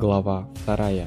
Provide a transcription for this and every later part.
Глава вторая.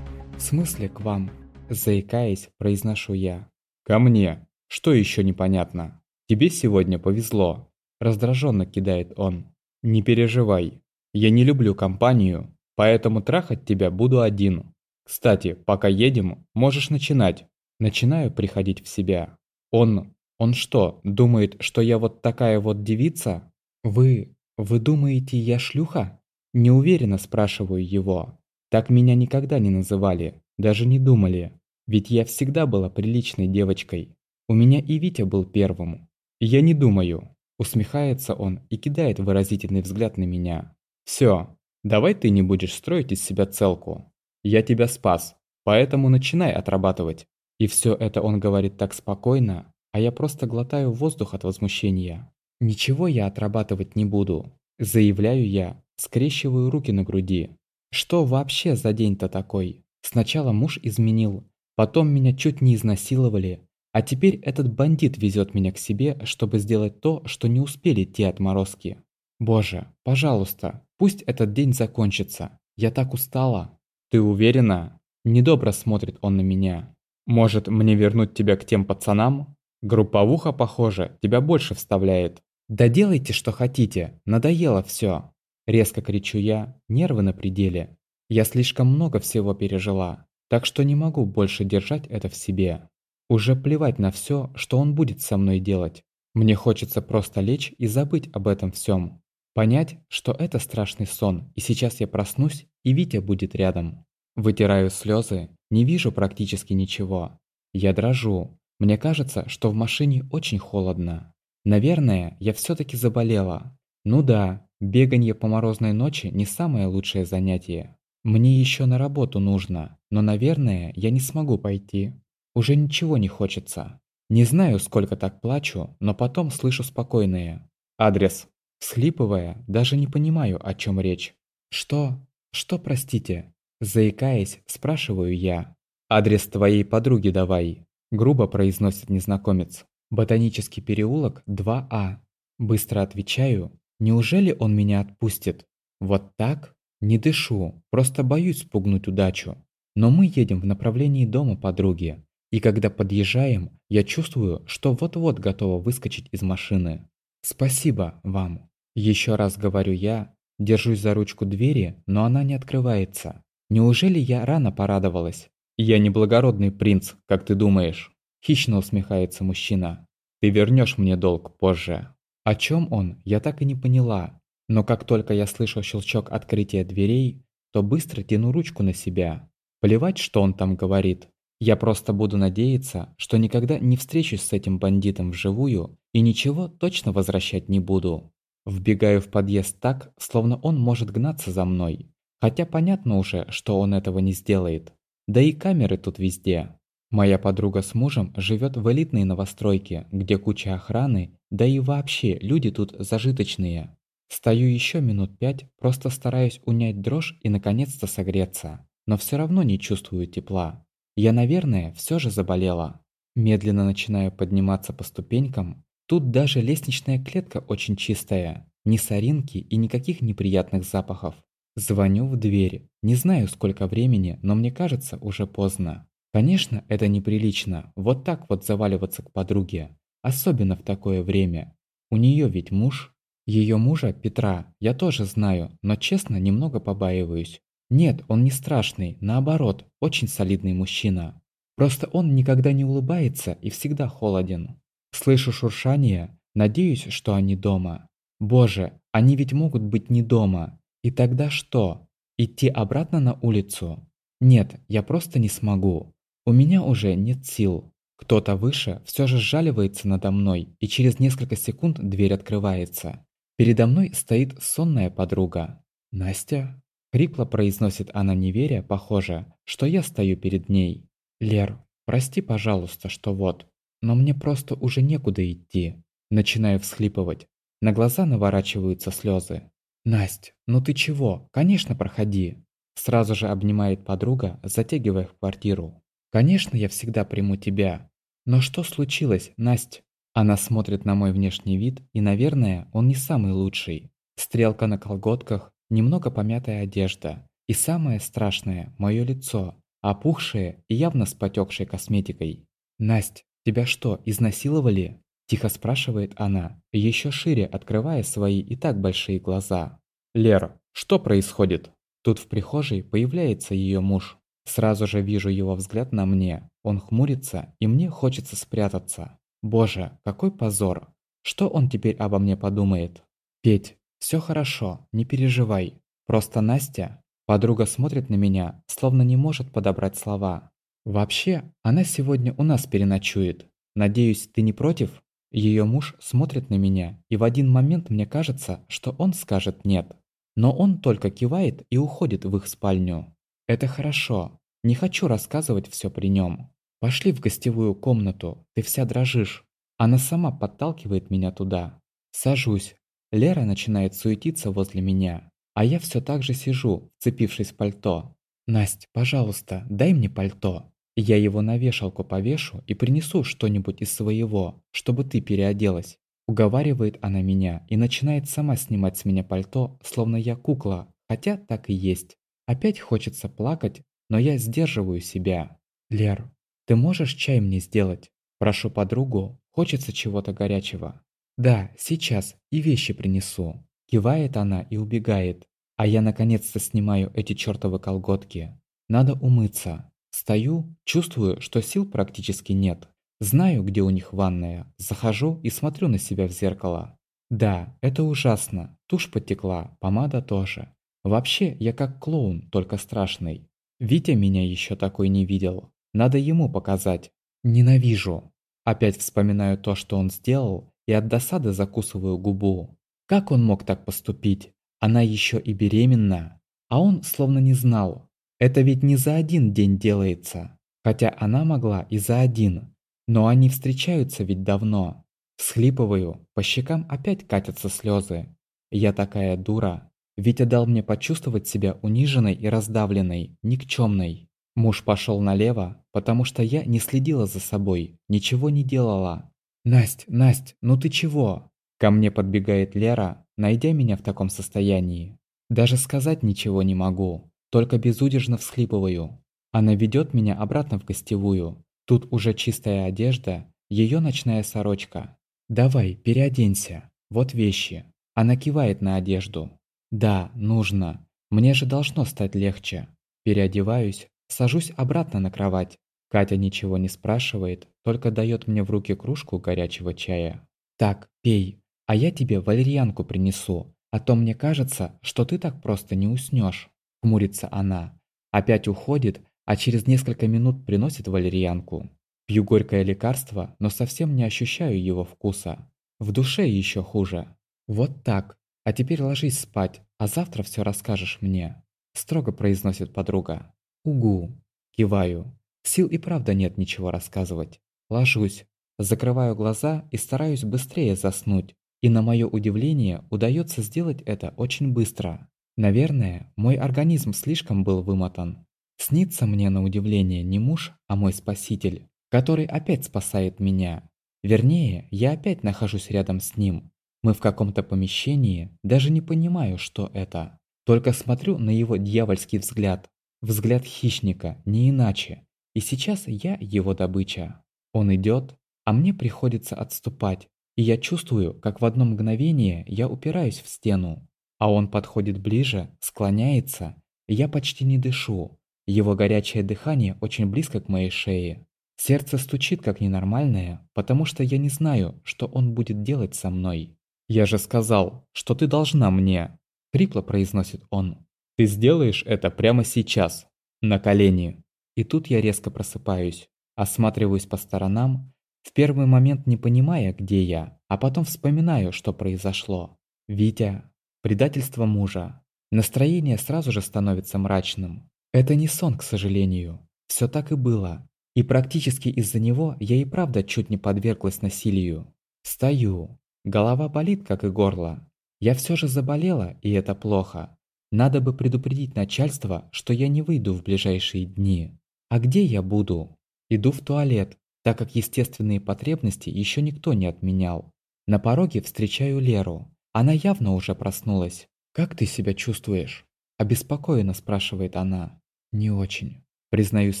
«В смысле к вам?» Заикаясь, произношу я. «Ко мне. Что еще непонятно? Тебе сегодня повезло». Раздраженно кидает он. «Не переживай. Я не люблю компанию, поэтому трахать тебя буду один. Кстати, пока едем, можешь начинать». Начинаю приходить в себя. Он... Он что, думает, что я вот такая вот девица? Вы... Вы думаете, я шлюха? Неуверенно спрашиваю его. Так меня никогда не называли, даже не думали. Ведь я всегда была приличной девочкой. У меня и Витя был первым. Я не думаю. Усмехается он и кидает выразительный взгляд на меня. Все, давай ты не будешь строить из себя целку. Я тебя спас, поэтому начинай отрабатывать. И все это он говорит так спокойно, а я просто глотаю воздух от возмущения. Ничего я отрабатывать не буду, заявляю я, Скрещиваю руки на груди. Что вообще за день-то такой? Сначала муж изменил, потом меня чуть не изнасиловали, а теперь этот бандит везет меня к себе, чтобы сделать то, что не успели те отморозки. Боже, пожалуйста, пусть этот день закончится. Я так устала. Ты уверена? Недобро смотрит он на меня. Может, мне вернуть тебя к тем пацанам? Групповуха, похоже, тебя больше вставляет. Да делайте, что хотите, надоело все. Резко кричу я, нервы на пределе. Я слишком много всего пережила, так что не могу больше держать это в себе. Уже плевать на все, что он будет со мной делать. Мне хочется просто лечь и забыть об этом всем. Понять, что это страшный сон, и сейчас я проснусь, и Витя будет рядом. Вытираю слезы, не вижу практически ничего. Я дрожу. Мне кажется, что в машине очень холодно. Наверное, я все таки заболела. Ну да, Беганье по морозной ночи не самое лучшее занятие. Мне еще на работу нужно, но, наверное, я не смогу пойти. Уже ничего не хочется. Не знаю, сколько так плачу, но потом слышу спокойное. Адрес. Схлипывая, даже не понимаю, о чем речь. Что? Что, простите? Заикаясь, спрашиваю я. Адрес твоей подруги давай. Грубо произносит незнакомец. Ботанический переулок 2А. Быстро отвечаю, Неужели он меня отпустит? Вот так? Не дышу, просто боюсь спугнуть удачу. Но мы едем в направлении дома подруги. И когда подъезжаем, я чувствую, что вот-вот готова выскочить из машины. Спасибо вам. Еще раз говорю я, держусь за ручку двери, но она не открывается. Неужели я рано порадовалась? Я не благородный принц, как ты думаешь. Хищно усмехается мужчина. Ты вернешь мне долг позже. О чем он, я так и не поняла. Но как только я слышу щелчок открытия дверей, то быстро тяну ручку на себя. Плевать, что он там говорит. Я просто буду надеяться, что никогда не встречусь с этим бандитом вживую и ничего точно возвращать не буду. Вбегаю в подъезд так, словно он может гнаться за мной. Хотя понятно уже, что он этого не сделает. Да и камеры тут везде. Моя подруга с мужем живет в элитной новостройке, где куча охраны, да и вообще люди тут зажиточные. Стою еще минут пять, просто стараюсь унять дрожь и наконец-то согреться. Но все равно не чувствую тепла. Я, наверное, все же заболела. Медленно начинаю подниматься по ступенькам. Тут даже лестничная клетка очень чистая. Ни соринки и никаких неприятных запахов. Звоню в дверь. Не знаю, сколько времени, но мне кажется, уже поздно. Конечно, это неприлично, вот так вот заваливаться к подруге. Особенно в такое время. У нее ведь муж. Ее мужа, Петра, я тоже знаю, но честно немного побаиваюсь. Нет, он не страшный, наоборот, очень солидный мужчина. Просто он никогда не улыбается и всегда холоден. Слышу шуршание, надеюсь, что они дома. Боже, они ведь могут быть не дома. И тогда что? Идти обратно на улицу? Нет, я просто не смогу. У меня уже нет сил. Кто-то выше все же сжаливается надо мной, и через несколько секунд дверь открывается. Передо мной стоит сонная подруга. «Настя?» Хрипло произносит она, не веря, похоже, что я стою перед ней. «Лер, прости, пожалуйста, что вот, но мне просто уже некуда идти». Начинаю всхлипывать. На глаза наворачиваются слезы. «Насть, ну ты чего? Конечно, проходи!» Сразу же обнимает подруга, затягивая в квартиру. Конечно, я всегда приму тебя. Но что случилось, Настя? Она смотрит на мой внешний вид, и, наверное, он не самый лучший. Стрелка на колготках, немного помятая одежда. И самое страшное – мое лицо, опухшее и явно с потекшей косметикой. «Насть, тебя что, изнасиловали?» – тихо спрашивает она, еще шире открывая свои и так большие глаза. «Лера, что происходит?» Тут в прихожей появляется ее муж. Сразу же вижу его взгляд на мне. Он хмурится, и мне хочется спрятаться. Боже, какой позор. Что он теперь обо мне подумает? Петь, все хорошо, не переживай. Просто Настя... Подруга смотрит на меня, словно не может подобрать слова. Вообще, она сегодня у нас переночует. Надеюсь, ты не против? Ее муж смотрит на меня, и в один момент мне кажется, что он скажет «нет». Но он только кивает и уходит в их спальню. Это хорошо. Не хочу рассказывать все при нем. Пошли в гостевую комнату, ты вся дрожишь. Она сама подталкивает меня туда. Сажусь. Лера начинает суетиться возле меня. А я все так же сижу, вцепившись в пальто. «Насть, пожалуйста, дай мне пальто. Я его на вешалку повешу и принесу что-нибудь из своего, чтобы ты переоделась. Уговаривает она меня и начинает сама снимать с меня пальто, словно я кукла, хотя так и есть. Опять хочется плакать, но я сдерживаю себя. «Лер, ты можешь чай мне сделать?» Прошу подругу, хочется чего-то горячего. «Да, сейчас, и вещи принесу». Кивает она и убегает. А я наконец-то снимаю эти чертовы колготки. Надо умыться. Стою, чувствую, что сил практически нет. Знаю, где у них ванная. Захожу и смотрю на себя в зеркало. Да, это ужасно. Тушь потекла, помада тоже. Вообще, я как клоун, только страшный. Витя меня еще такой не видел. Надо ему показать. Ненавижу. Опять вспоминаю то, что он сделал, и от досады закусываю губу. Как он мог так поступить? Она еще и беременна. А он словно не знал. Это ведь не за один день делается. Хотя она могла и за один. Но они встречаются ведь давно. Схлипываю, по щекам опять катятся слезы. Я такая дура. Витя дал мне почувствовать себя униженной и раздавленной, никчемной. Муж пошел налево, потому что я не следила за собой, ничего не делала. «Насть, Насть, ну ты чего?» Ко мне подбегает Лера, найдя меня в таком состоянии. Даже сказать ничего не могу, только безудержно всхлипываю. Она ведет меня обратно в гостевую, Тут уже чистая одежда, ее ночная сорочка. «Давай, переоденься. Вот вещи». Она кивает на одежду. «Да, нужно. Мне же должно стать легче». Переодеваюсь, сажусь обратно на кровать. Катя ничего не спрашивает, только дает мне в руки кружку горячего чая. «Так, пей, а я тебе валерьянку принесу, а то мне кажется, что ты так просто не уснешь. Хмурится она. Опять уходит, а через несколько минут приносит валерьянку. Пью горькое лекарство, но совсем не ощущаю его вкуса. В душе еще хуже. Вот так. А теперь ложись спать, а завтра все расскажешь мне. Строго произносит подруга. Угу. Киваю. Сил и правда нет ничего рассказывать. Ложусь. Закрываю глаза и стараюсь быстрее заснуть. И на мое удивление удается сделать это очень быстро. Наверное, мой организм слишком был вымотан. Снится мне на удивление не муж, а мой спаситель, который опять спасает меня. Вернее, я опять нахожусь рядом с ним. Мы в каком-то помещении, даже не понимаю, что это. Только смотрю на его дьявольский взгляд. Взгляд хищника, не иначе. И сейчас я его добыча. Он идет, а мне приходится отступать. И я чувствую, как в одно мгновение я упираюсь в стену. А он подходит ближе, склоняется, я почти не дышу. Его горячее дыхание очень близко к моей шее. Сердце стучит как ненормальное, потому что я не знаю, что он будет делать со мной. «Я же сказал, что ты должна мне!» – хрипло произносит он. «Ты сделаешь это прямо сейчас, на колени!» И тут я резко просыпаюсь, осматриваюсь по сторонам, в первый момент не понимая, где я, а потом вспоминаю, что произошло. Витя, предательство мужа. Настроение сразу же становится мрачным. Это не сон, к сожалению. Все так и было. И практически из-за него я и правда чуть не подверглась насилию. Стою. Голова болит, как и горло. Я все же заболела, и это плохо. Надо бы предупредить начальство, что я не выйду в ближайшие дни. А где я буду? Иду в туалет, так как естественные потребности еще никто не отменял. На пороге встречаю Леру. Она явно уже проснулась. «Как ты себя чувствуешь?» Обеспокоенно спрашивает она. Не очень. Признаюсь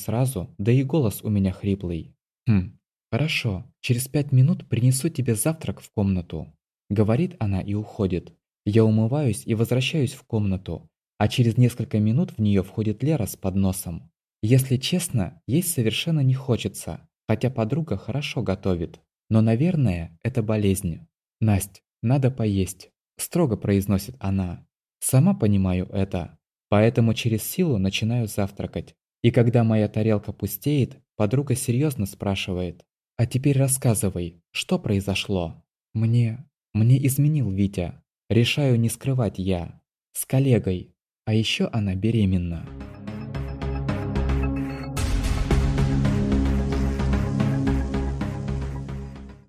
сразу, да и голос у меня хриплый. Хм, хорошо, через пять минут принесу тебе завтрак в комнату. Говорит она и уходит. Я умываюсь и возвращаюсь в комнату, а через несколько минут в нее входит Лера с подносом. Если честно, есть совершенно не хочется, хотя подруга хорошо готовит. Но, наверное, это болезнь. «Насть, надо поесть», – строго произносит она. Сама понимаю это, поэтому через силу начинаю завтракать. И когда моя тарелка пустеет, подруга серьезно спрашивает. «А теперь рассказывай, что произошло?» «Мне... мне изменил Витя. Решаю не скрывать я. С коллегой. А еще она беременна».